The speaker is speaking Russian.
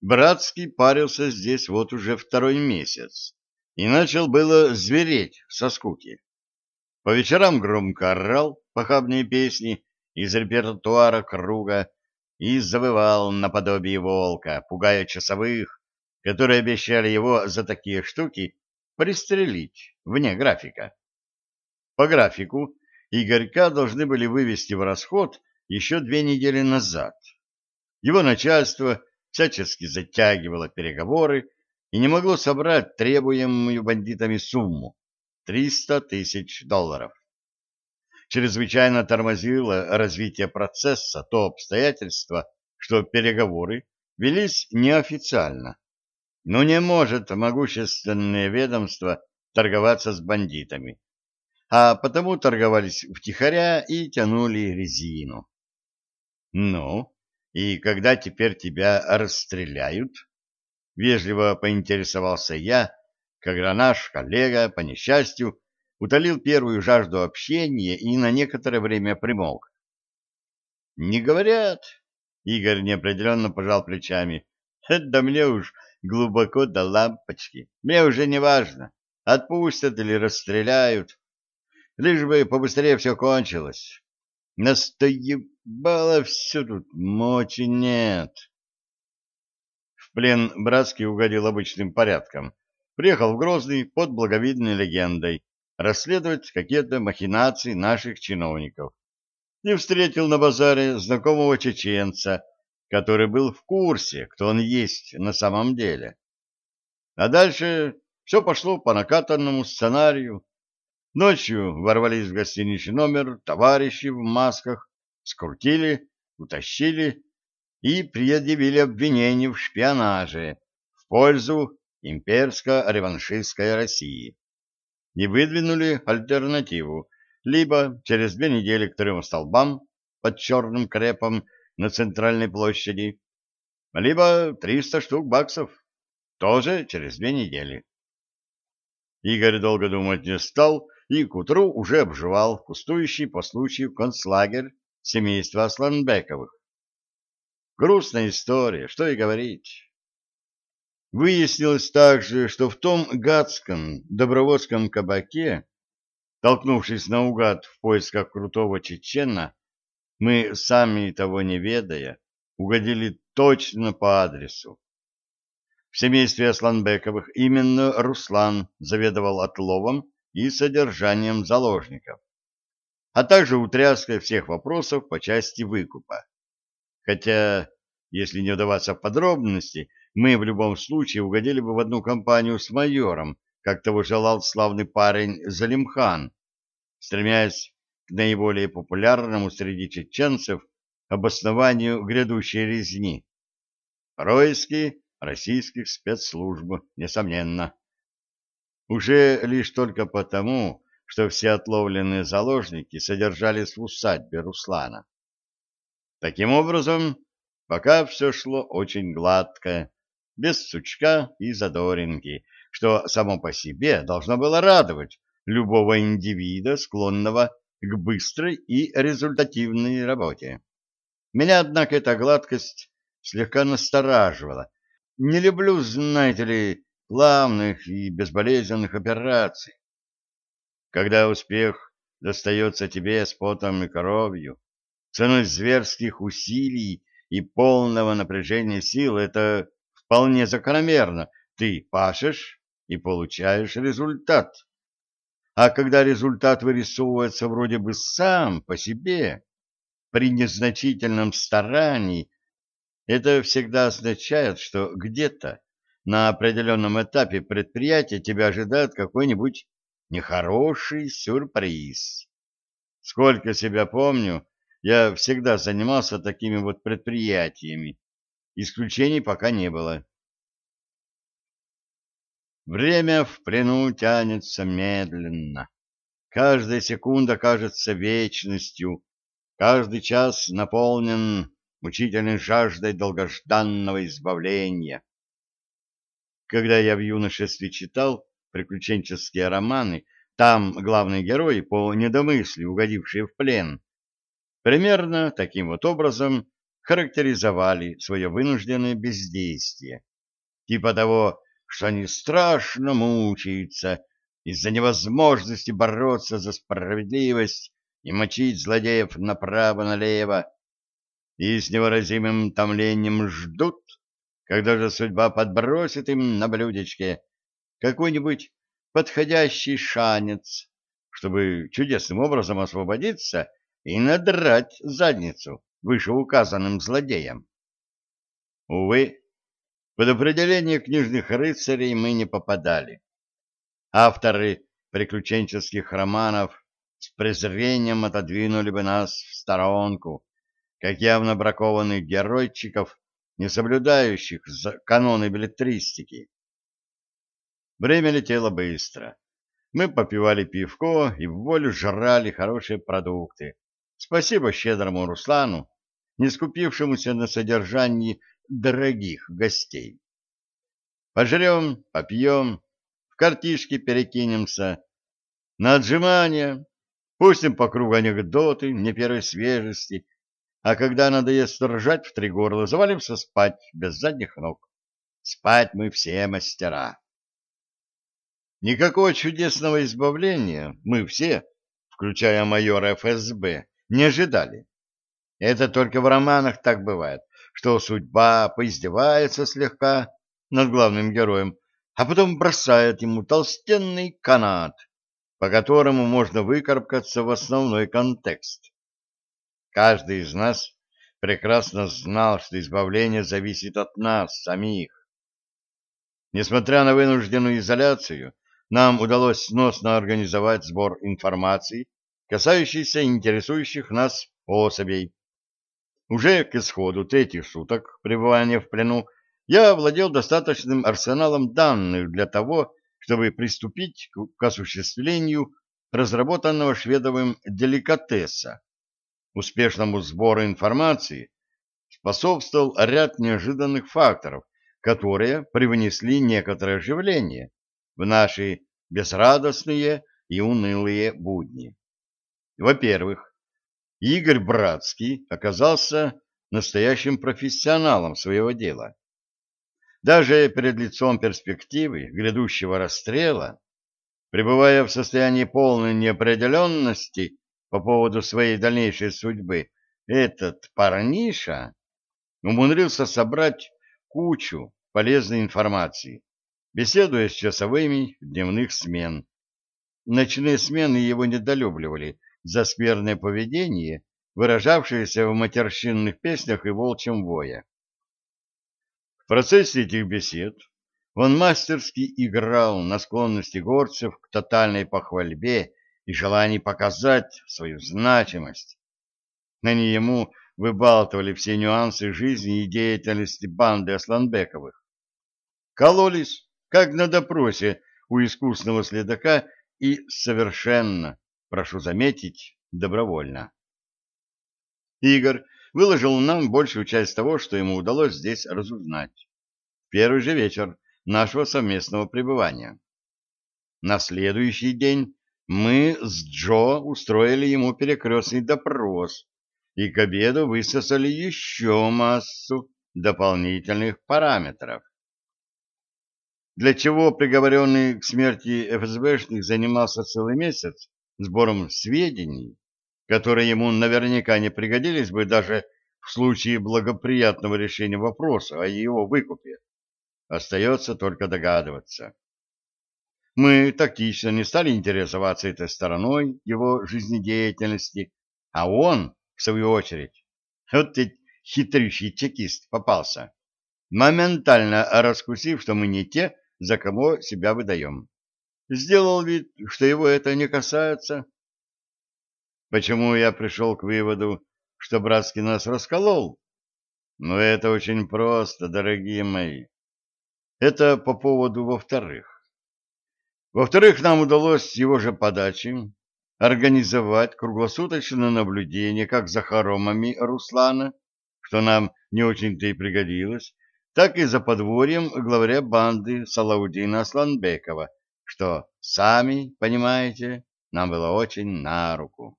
Братский парился здесь вот уже второй месяц и начал было звереть со скуки. По вечерам громко орал похабные песни из репертуара круга и завывал наподобие волка, пугая часовых, которые обещали его за такие штуки пристрелить вне графика. По графику Игорька должны были вывести в расход еще две недели назад. Его начальство всячески затягивало переговоры и не могло собрать требуемую бандитами сумму — 300 тысяч долларов. Чрезвычайно тормозило развитие процесса то обстоятельство, что переговоры велись неофициально. Но не может могущественное ведомство торговаться с бандитами а потому торговались втихаря и тянули резину. «Ну, и когда теперь тебя расстреляют?» — вежливо поинтересовался я, когда наш коллега, по несчастью, утолил первую жажду общения и на некоторое время примолк. «Не говорят», — Игорь неопределенно пожал плечами, — «да мне уж глубоко до лампочки, мне уже не важно, отпустят или расстреляют, лишь бы побыстрее все кончилось. Настоебало все тут, мочи нет. В плен Братский угодил обычным порядком. Приехал в Грозный под благовидной легендой расследовать какие-то махинации наших чиновников. И встретил на базаре знакомого чеченца, который был в курсе, кто он есть на самом деле. А дальше все пошло по накатанному сценарию. Ночью ворвались в гостиничный номер товарищи в масках, скрутили, утащили и предъявили обвинение в шпионаже в пользу имперско-реваншистской России и выдвинули альтернативу либо через две недели к трем столбам под черным крепом на центральной площади, либо 300 штук баксов, тоже через две недели. Игорь долго думать не стал и к утру уже обживал пустующий по случаю концлагерь семейства Асланбековых. Грустная история, что и говорить. Выяснилось также, что в том гадском добровольском кабаке, толкнувшись наугад в поисках крутого чечена, мы, сами того не ведая, угодили точно по адресу. В семействе Асланбековых именно Руслан заведовал отловом и содержанием заложников, а также утряской всех вопросов по части выкупа. Хотя, если не вдаваться в подробности, мы в любом случае угодили бы в одну компанию с майором, как того желал славный парень Залимхан, стремясь к наиболее популярному среди чеченцев обоснованию грядущей резни. Происки российских спецслужб, несомненно уже лишь только потому, что все отловленные заложники содержались в усадьбе Руслана. Таким образом, пока все шло очень гладко, без сучка и задоринки, что само по себе должно было радовать любого индивида, склонного к быстрой и результативной работе. Меня, однако, эта гладкость слегка настораживала. Не люблю, знаете ли, плавных и безболезненных операций. Когда успех достается тебе с потом и кровью, ценой зверских усилий и полного напряжения сил, это вполне закономерно. Ты пашешь и получаешь результат. А когда результат вырисовывается вроде бы сам по себе, при незначительном старании, это всегда означает, что где-то на определенном этапе предприятия тебя ожидает какой-нибудь нехороший сюрприз. Сколько себя помню, я всегда занимался такими вот предприятиями. Исключений пока не было. Время в плену тянется медленно. Каждая секунда кажется вечностью, каждый час наполнен мучительной жаждой долгожданного избавления. Когда я в юношестве читал приключенческие романы, там главные герои по недомыслию угодившие в плен. Примерно таким вот образом характеризовали свое вынужденное бездействие. Типа того, что они страшно мучаются из-за невозможности бороться за справедливость и мочить злодеев направо-налево, и с невыразимым томлением ждут, когда же судьба подбросит им на блюдечке какой-нибудь подходящий шанец, чтобы чудесным образом освободиться и надрать задницу вышеуказанным злодеям. Увы, под определение книжных рыцарей мы не попадали. Авторы приключенческих романов с презрением отодвинули бы нас в сторонку, как явно бракованных геройчиков, не соблюдающих каноны билетристики. Время летело быстро. Мы попивали пивко и в волю жрали хорошие продукты. Спасибо щедрому Руслану, не скупившемуся на содержании дорогих гостей. Пожрем, попьем, в картишки перекинемся, на отжимания, пустим по кругу анекдоты не первой свежести, а когда надоест ржать в три горла, завалимся спать без задних ног. Спать мы все мастера. Никакого чудесного избавления мы все, включая майора ФСБ, не ожидали. Это только в романах так бывает, что судьба поиздевается слегка над главным героем, а потом бросает ему толстенный канат, по которому можно выкарабкаться в основной контекст. Каждый из нас прекрасно знал, что избавление зависит от нас самих. Несмотря на вынужденную изоляцию, нам удалось сносно организовать сбор информации, касающейся интересующих нас особей. Уже к исходу третьих суток пребывания в плену я владел достаточным арсеналом данных для того, чтобы приступить к осуществлению разработанного шведовым деликатеса. Успешному сбору информации способствовал ряд неожиданных факторов, которые привнесли некоторое оживление в наши безрадостные и унылые будни. Во-первых, Игорь Братский оказался настоящим профессионалом своего дела. Даже перед лицом перспективы грядущего расстрела, пребывая в состоянии полной неопределенности по поводу своей дальнейшей судьбы, этот парниша умудрился собрать кучу полезной информации, беседуя с часовыми дневных смен. Ночные смены его недолюбливали за скверное поведение, выражавшееся в матерщинных песнях и волчьем вое. В процессе этих бесед он мастерски играл на склонности горцев к тотальной похвальбе и желании показать свою значимость. Они ему выбалтывали все нюансы жизни и деятельности банды Асланбековых. Кололись как на допросе у искусного следака и совершенно, прошу заметить, добровольно. Игорь выложил нам большую часть того, что ему удалось здесь разузнать. Первый же вечер нашего совместного пребывания. На следующий день мы с Джо устроили ему перекрестный допрос и к обеду высосали еще массу дополнительных параметров для чего приговоренный к смерти ФСБшник занимался целый месяц сбором сведений, которые ему наверняка не пригодились бы даже в случае благоприятного решения вопроса о его выкупе. Остается только догадываться. Мы тактично не стали интересоваться этой стороной его жизнедеятельности, а он, в свою очередь, вот ведь хитрющий чекист попался, моментально раскусив, что мы не те, за кого себя выдаем. Сделал вид, что его это не касается. Почему я пришел к выводу, что Братский нас расколол? Ну, это очень просто, дорогие мои. Это по поводу во-вторых. Во-вторых, нам удалось с его же подачи организовать круглосуточное наблюдение как за хоромами Руслана, что нам не очень-то и пригодилось, так и за подворьем главаря банды Салаудина Асланбекова, что, сами понимаете, нам было очень на руку.